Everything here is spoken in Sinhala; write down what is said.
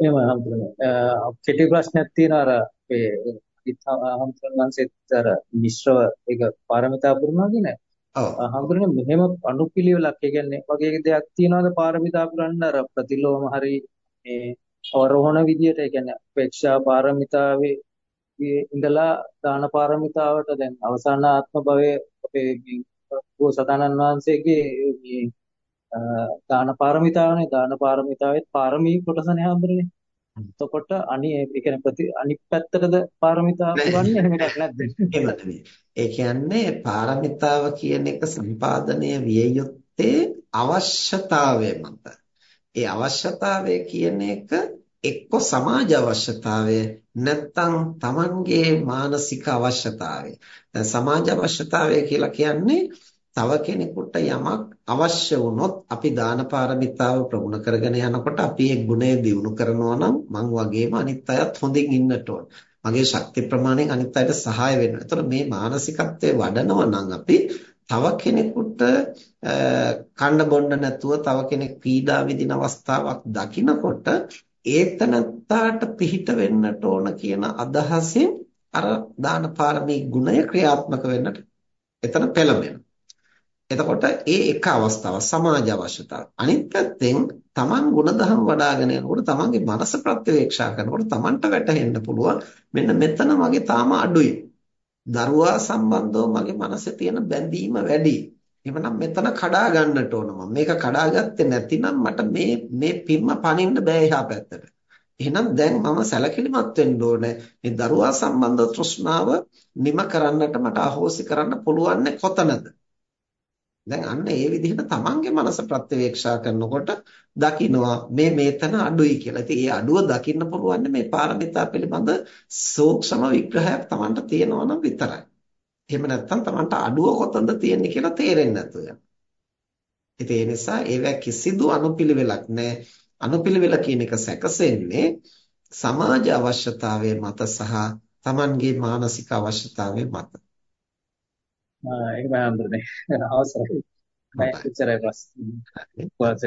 එහෙම හම්බුනේ. කෙටි ප්‍රශ්නයක් තියෙනවා අර අපේ හම්බුනන්සෙත් අර මිශ්‍රව ඒක පාරමිතා පුරනවා කියන්නේ. ඔව්. හම්බුනේ මෙහෙම අනුපිළිවෙලක් ඒ කියන්නේ වගේ දෙයක් තියනවාද පාරමිතා පුරන්න අර ප්‍රතිලෝම හරි මේ අවරෝහණ විදියට ඒ කියන්නේ අපේක්ෂා පාරමිතාවේ ඉඳලා දාන පාරමිතාවට දැන් අවසාන ආත්ම භවයේ අපේ බෝසතාණන් වහන්සේගේ මේ දාන පාරමිතාවනේ දාන පාරමිතාවෙත් පාරමී කොටසනේ හම්බුනේ. එතකොට අනි ඒ කියන්නේ ප්‍රති අනිත් පැත්තටද පාරමිතා පුරන්නේ එහෙම එකක් නැද්ද? එහෙම නෙමෙයි. ඒ කියන්නේ පාරමිතාව කියන එක සම්පාදනය විය යුත්තේ අවශ්‍යතාවය මත. ඒ අවශ්‍යතාවය කියන එක එක්ක සමාජ අවශ්‍යතාවය නැත්නම් Tamanගේ මානසික අවශ්‍යතාවය. දැන් සමාජ අවශ්‍යතාවය කියලා කියන්නේ තව කෙනෙකුට යමක් අවශ්‍ය වුණොත් අපි දාන පාරමිතාව ප්‍රගුණ කරගෙන යනකොට අපි ඒ ගුණය දියුණු කරනවා නම් මං වගේම අනිත් අයත් හොඳින් ඉන්නට ඕන. මගේ ශක්ති ප්‍රමාණයෙන් අනිත් අයට සහාය වෙන්න. ඒතර මේ මානසිකත්වයේ වඩනවා නම් අපි තව කෙනෙකුට කන්න බොන්න නැතුව තව කෙනෙක් පීඩා විඳින අවස්ථාවක් දකිනකොට ඒතනත්තාට පිහිට වෙන්නට ඕන කියන අදහසින් අර දාන පාරමී ගුණය ක්‍රියාත්මක වෙන්නට එතන පෙළඹෙනවා. එතකොට ඒ එක අවස්ථාව සමාජ අවශ්‍යතාව. අනිත් පැත්තෙන් තමන් ගුණධම් වඩ아가න යනකොට තමන්ගේ මනස ප්‍රත්‍යවේක්ෂා කරනකොට තමන්ට වැටහෙන්න පුළුවන් මෙන්න මෙතන මගේ තාම අඩුයි. දරුවා සම්බන්ධව මගේ මනසේ තියෙන බැඳීම වැඩි. එවනම් මෙතන කඩා ගන්නට ඕන මම. මේක කඩාගත්තේ නැතිනම් මට මේ මේ පිම්ම පනින්න බෑ එහා පැත්තට. එහෙනම් දැන් මම සැලකිලිමත් වෙන්න ඕනේ. මේ දරුවා සම්බන්ධ තෘෂ්ණාව නිම කරන්නට මට අහෝසි කරන්න පුළුවන් කොතනද? දැන් අන්න ඒ විදිහට තමන්ගේ මනස ප්‍රත්‍යවේක්ෂා කරනකොට දකින්නවා මේ මේතන අඩුයි කියලා. ඉතින් ඒ අඩුව දකින්න පුළුවන් මේ පාරමිතා පිළිබඳ සූක්ෂම විග්‍රහයක් තමන්ට තියෙනවා නම් විතරයි. එහෙම නැත්නම් තමන්ට අඩුව කොතනද තියෙන්නේ කියලා තේරෙන්නේ නැතුව යනවා. ඉතින් ඒ නිසා ඒවැ කිසිදු අනුපිළිවෙලක් නැහැ. අනුපිළිවෙල කියන එක සැකසෙන්නේ සමාජ අවශ්‍යතාවය මත සහ තමන්ගේ මානසික අවශ්‍යතාවය මත. ඒක මම හඳුනන්නේ අවසරයි මම ඉතරයි ප්‍රශ්න. කොහොමද